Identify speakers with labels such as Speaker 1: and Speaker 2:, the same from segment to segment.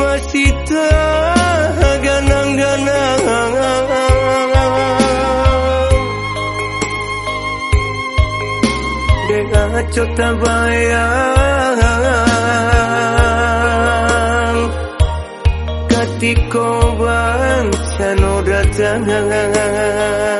Speaker 1: masih terganang-ganang Dengan Katiko tangan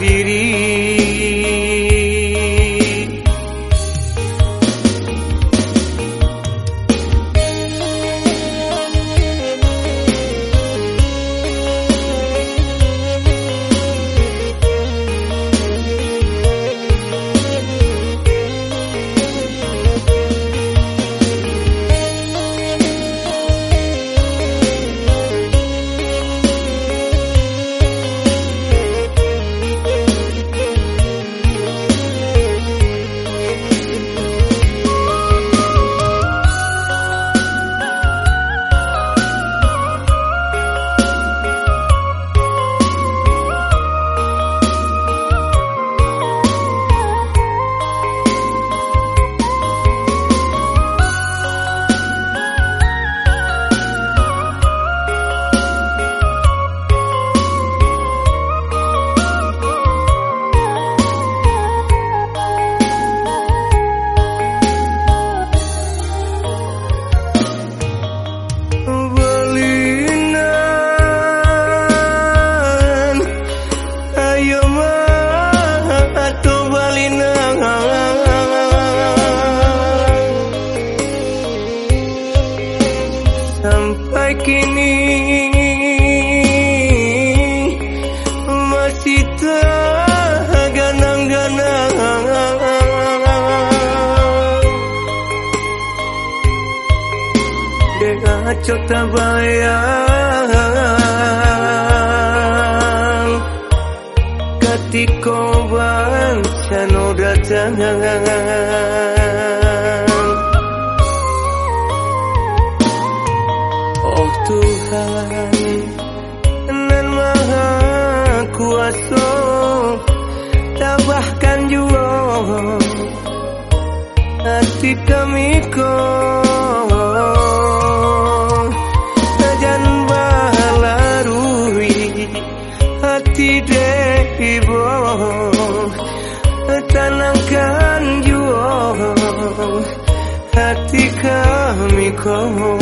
Speaker 1: diri masih terganang-ganang. Dengan cota bayang. Ketika bangsa noda tangan. Tuhan dan Maha Kuasa tabahkan jua hati kami kau dan balarui hati deibo tanangkan jua hati kami kau.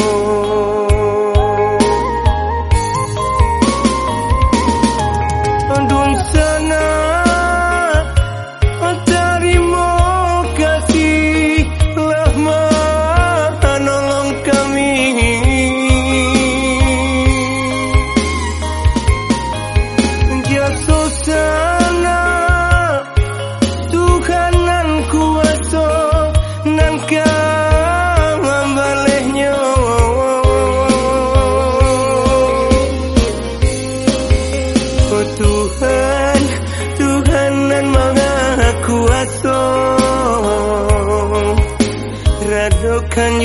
Speaker 1: akan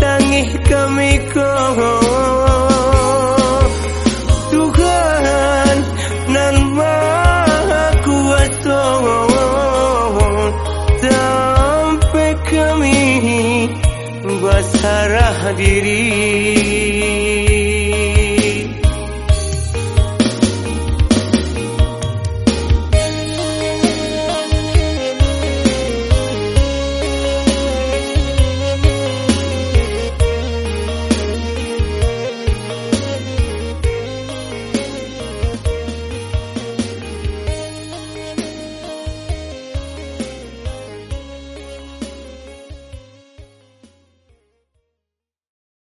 Speaker 1: Tangih kami kau. Tuhan nan aku aso Sampai kami basarah diri.